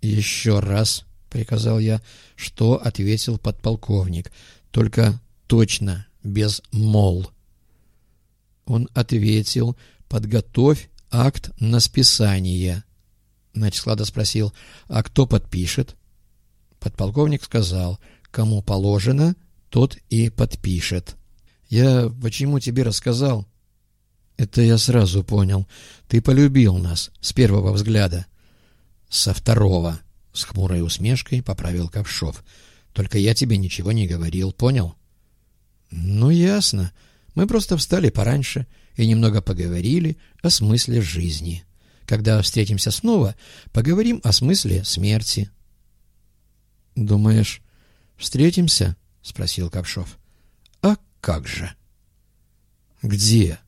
«Еще раз», — приказал я, что ответил подполковник. «Только точно, без «мол». Он ответил «Подготовь акт на списание». Начислада спросил «А кто подпишет?» Подполковник сказал «Кому положено, тот и подпишет». «Я почему тебе рассказал?» «Это я сразу понял. Ты полюбил нас с первого взгляда». «Со второго», — с хмурой усмешкой поправил Ковшов. «Только я тебе ничего не говорил, понял?» «Ну, ясно. Мы просто встали пораньше и немного поговорили о смысле жизни. Когда встретимся снова, поговорим о смысле смерти». «Думаешь, встретимся?» — спросил Ковшов. «А как же?» «Где?»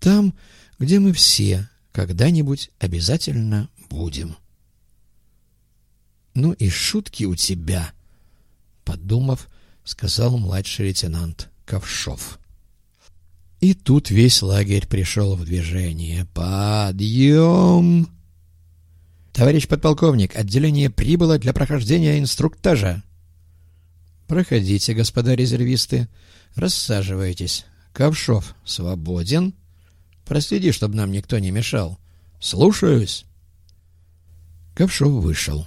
«Там, где мы все когда-нибудь обязательно будем». «Ну и шутки у тебя», — подумав, сказал младший лейтенант Ковшов. И тут весь лагерь пришел в движение. «Подъем!» «Товарищ подполковник, отделение прибыло для прохождения инструктажа». «Проходите, господа резервисты. Рассаживайтесь. Ковшов свободен. Проследи, чтобы нам никто не мешал. Слушаюсь». Ковшов вышел.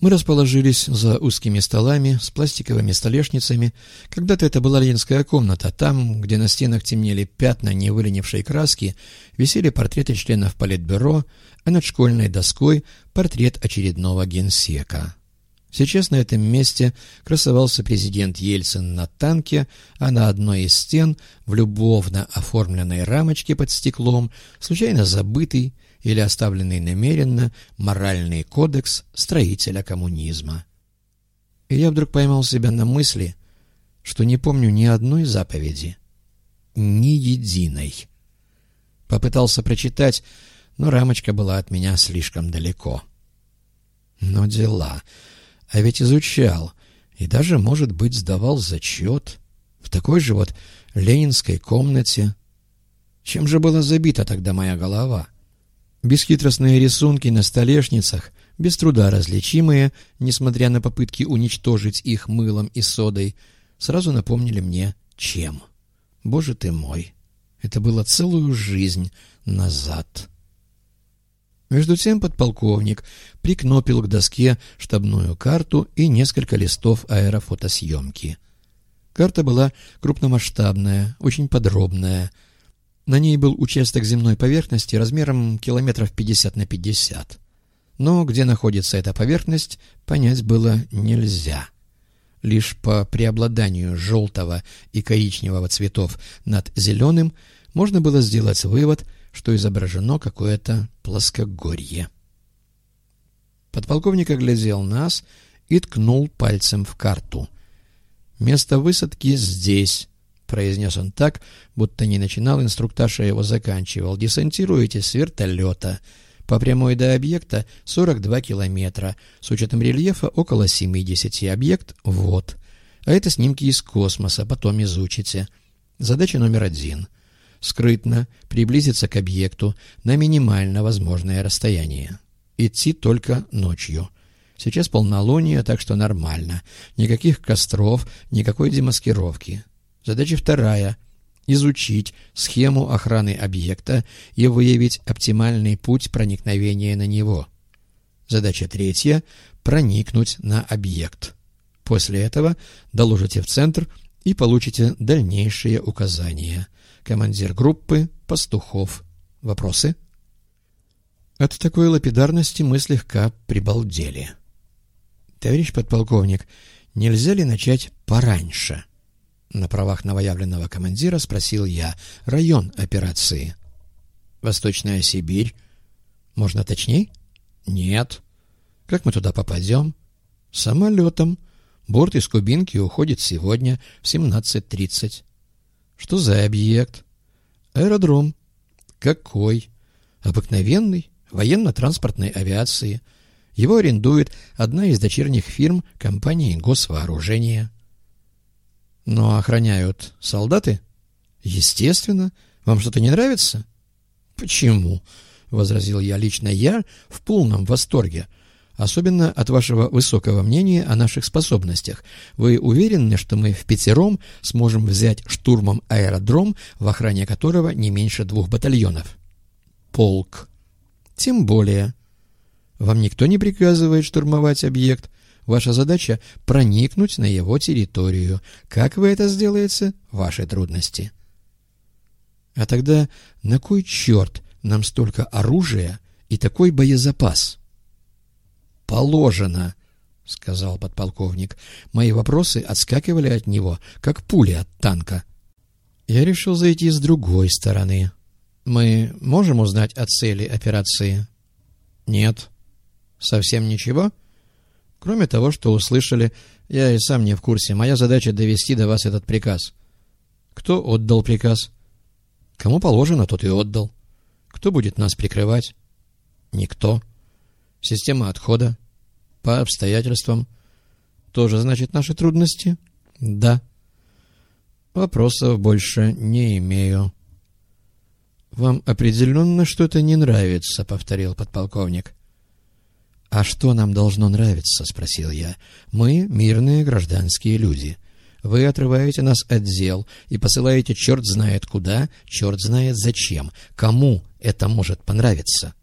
Мы расположились за узкими столами с пластиковыми столешницами. Когда-то это была ленинская комната. Там, где на стенах темнели пятна невыленившей краски, висели портреты членов Политбюро, а над школьной доской портрет очередного генсека. Сейчас на этом месте красовался президент Ельцин на танке, а на одной из стен, в любовно оформленной рамочке под стеклом, случайно забытый, или оставленный намеренно моральный кодекс строителя коммунизма. И я вдруг поймал себя на мысли, что не помню ни одной заповеди, ни единой. Попытался прочитать, но рамочка была от меня слишком далеко. Но дела. А ведь изучал и даже, может быть, сдавал зачет в такой же вот ленинской комнате. Чем же была забита тогда моя голова? — Бесхитростные рисунки на столешницах, без труда различимые, несмотря на попытки уничтожить их мылом и содой, сразу напомнили мне, чем. Боже ты мой! Это было целую жизнь назад. Между тем подполковник прикнопил к доске штабную карту и несколько листов аэрофотосъемки. Карта была крупномасштабная, очень подробная — на ней был участок земной поверхности размером километров 50 на 50. Но где находится эта поверхность, понять было нельзя. Лишь по преобладанию желтого и коричневого цветов над зеленым можно было сделать вывод, что изображено какое-то плоскогорье. Подполковник оглядел нас и ткнул пальцем в карту. «Место высадки здесь, произнес он так, будто не начинал инструктаж, а его заканчивал. «Десантируете с вертолета. По прямой до объекта 42 километра. С учетом рельефа около 70. Объект — вот. А это снимки из космоса, потом изучите. Задача номер один. Скрытно приблизиться к объекту на минимально возможное расстояние. Идти только ночью». Сейчас полнолуние, так что нормально. Никаких костров, никакой демаскировки. Задача вторая – изучить схему охраны объекта и выявить оптимальный путь проникновения на него. Задача третья – проникнуть на объект. После этого доложите в центр и получите дальнейшие указания. Командир группы Пастухов. Вопросы? От такой лапидарности мы слегка прибалдели. Товарищ подполковник, нельзя ли начать пораньше? — на правах новоявленного командира спросил я. Район операции. Восточная Сибирь. Можно точней? Нет. Как мы туда попадем? Самолетом. Борт из Кубинки уходит сегодня в 17.30. Что за объект? Аэродром. Какой? Обыкновенный, военно-транспортной авиации. Его арендует одна из дочерних фирм компании госвооружения. Но охраняют солдаты? Естественно. Вам что-то не нравится? Почему? — возразил я лично я в полном восторге. Особенно от вашего высокого мнения о наших способностях. Вы уверены, что мы в пятером сможем взять штурмом аэродром, в охране которого не меньше двух батальонов? Полк. Тем более. Вам никто не приказывает штурмовать объект. Ваша задача — проникнуть на его территорию. Как вы это сделаете — ваши трудности. А тогда на кой черт нам столько оружия и такой боезапас? Положено, — сказал подполковник. Мои вопросы отскакивали от него, как пули от танка. Я решил зайти с другой стороны. Мы можем узнать о цели операции? Нет. Совсем ничего? Кроме того, что услышали, я и сам не в курсе. Моя задача довести до вас этот приказ. Кто отдал приказ? Кому положено, тот и отдал. Кто будет нас прикрывать? Никто. Система отхода. По обстоятельствам. Тоже значит наши трудности? Да. Вопросов больше не имею. Вам определенно что-то не нравится, повторил подполковник. А что нам должно нравиться, спросил я. Мы мирные гражданские люди. Вы отрываете нас от дел и посылаете черт знает куда, черт знает зачем. Кому это может понравиться?